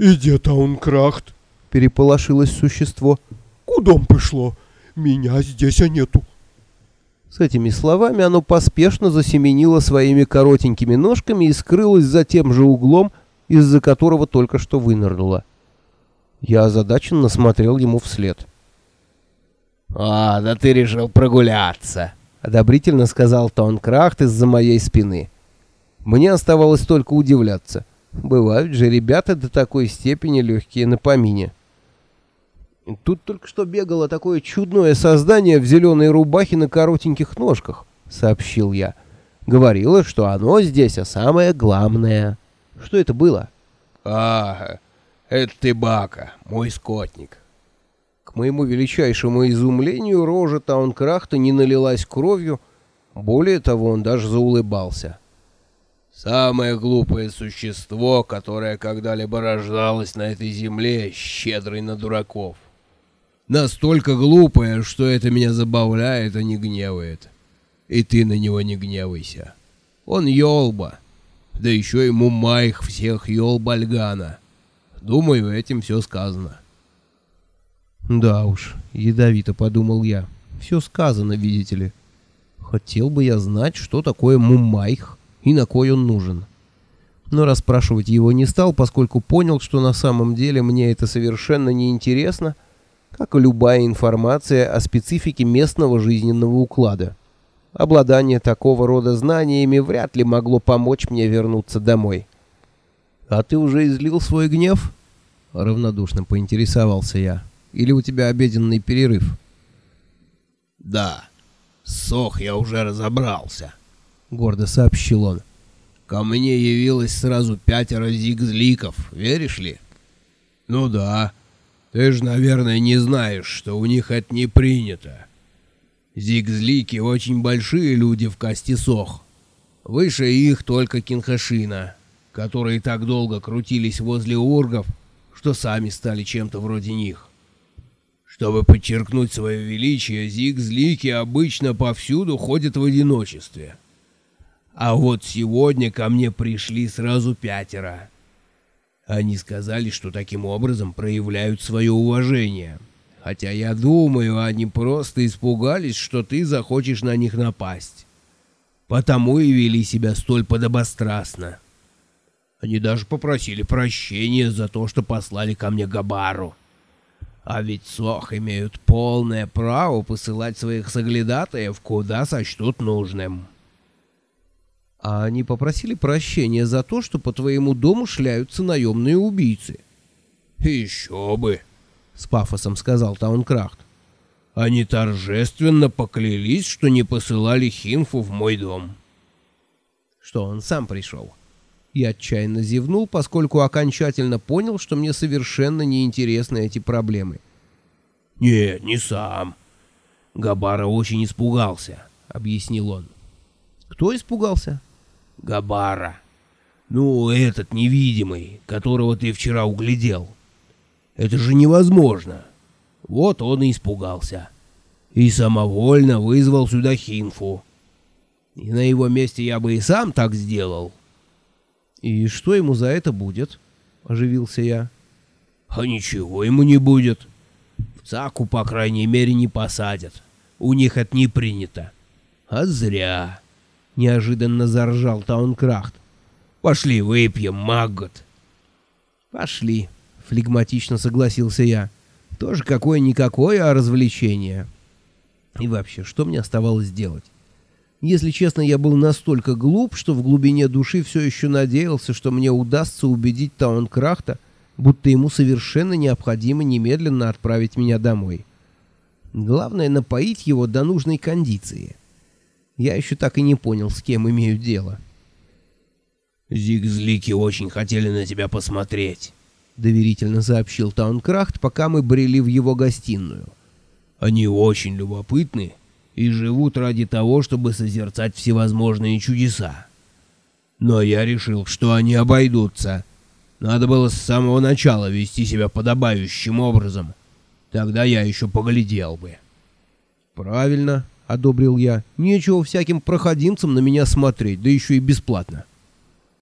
«И где Таункрахт?» — переполошилось существо. «Куда пришло? Меня здесь нету». С этими словами оно поспешно засеменило своими коротенькими ножками и скрылось за тем же углом, из-за которого только что вынырнуло. Я озадаченно смотрел ему вслед. «А, да ты решил прогуляться!» — одобрительно сказал Тонкрахт из-за моей спины. Мне оставалось только удивляться. Бывают же ребята до такой степени легкие на помине. Тут только что бегало такое чудное создание в зеленой рубахе на коротеньких ножках, сообщил я. Говорила, что оно здесь, а самое главное. Что это было? А, это ты Бака, мой скотник. К моему величайшему изумлению рожа Таункрахта не налилась кровью, более того, он даже заулыбался. Самое глупое существо, которое когда-либо рождалось на этой земле, щедрый на дураков. Настолько глупое, что это меня забавляет, а не гневает. И ты на него не гневайся. Он Йолба. Да еще ему майх всех Йолбальгана. Думаю, этим все сказано. Да уж, ядовито подумал я. Все сказано, видите ли. Хотел бы я знать, что такое мумайх и на кой он нужен. Но расспрашивать его не стал, поскольку понял, что на самом деле мне это совершенно не интересно, как и любая информация о специфике местного жизненного уклада. Обладание такого рода знаниями вряд ли могло помочь мне вернуться домой. «А ты уже излил свой гнев?» — равнодушно поинтересовался я. «Или у тебя обеденный перерыв?» «Да, сох я уже разобрался». — гордо сообщил он. «Ко мне явилось сразу пятеро зигзликов, веришь ли?» «Ну да. Ты же, наверное, не знаешь, что у них это не принято. Зигзлики очень большие люди в касте сох. Выше их только кинхашина, которые так долго крутились возле ургов, что сами стали чем-то вроде них. Чтобы подчеркнуть свое величие, зигзлики обычно повсюду ходят в одиночестве». А вот сегодня ко мне пришли сразу пятеро. Они сказали, что таким образом проявляют свое уважение. Хотя я думаю, они просто испугались, что ты захочешь на них напасть. Потому и вели себя столь подобострастно. Они даже попросили прощения за то, что послали ко мне Габару. А ведь Сох имеют полное право посылать своих соглядатаев куда сочтут нужным. А они попросили прощения за то, что по твоему дому шляются наемные убийцы. «Еще бы!» — с пафосом сказал Таункрафт. «Они торжественно поклялись, что не посылали Хинфу в мой дом». «Что, он сам пришел?» Я отчаянно зевнул, поскольку окончательно понял, что мне совершенно неинтересны эти проблемы. «Нет, не сам. Габара очень испугался», — объяснил он. «Кто испугался?» Габара. Ну, этот невидимый, которого ты вчера углядел. Это же невозможно. Вот он и испугался. И самовольно вызвал сюда Хинфу. И на его месте я бы и сам так сделал. И что ему за это будет? Оживился я. А ничего ему не будет. В ЦАКу, по крайней мере, не посадят. У них это не принято. А зря неожиданно заржал Таункрафт. «Пошли выпьем, Маггот!» «Пошли», — флегматично согласился я. «Тоже какое-никакое, а развлечение». И вообще, что мне оставалось делать? Если честно, я был настолько глуп, что в глубине души все еще надеялся, что мне удастся убедить Таункрахта, будто ему совершенно необходимо немедленно отправить меня домой. Главное — напоить его до нужной кондиции. Я еще так и не понял, с кем имею дело. «Зигзлики очень хотели на тебя посмотреть», — доверительно сообщил Таункрафт, пока мы брели в его гостиную. «Они очень любопытны и живут ради того, чтобы созерцать всевозможные чудеса. Но я решил, что они обойдутся. Надо было с самого начала вести себя подобающим образом. Тогда я еще поглядел бы». «Правильно», одобрил я. Нечего всяким проходимцам на меня смотреть, да еще и бесплатно.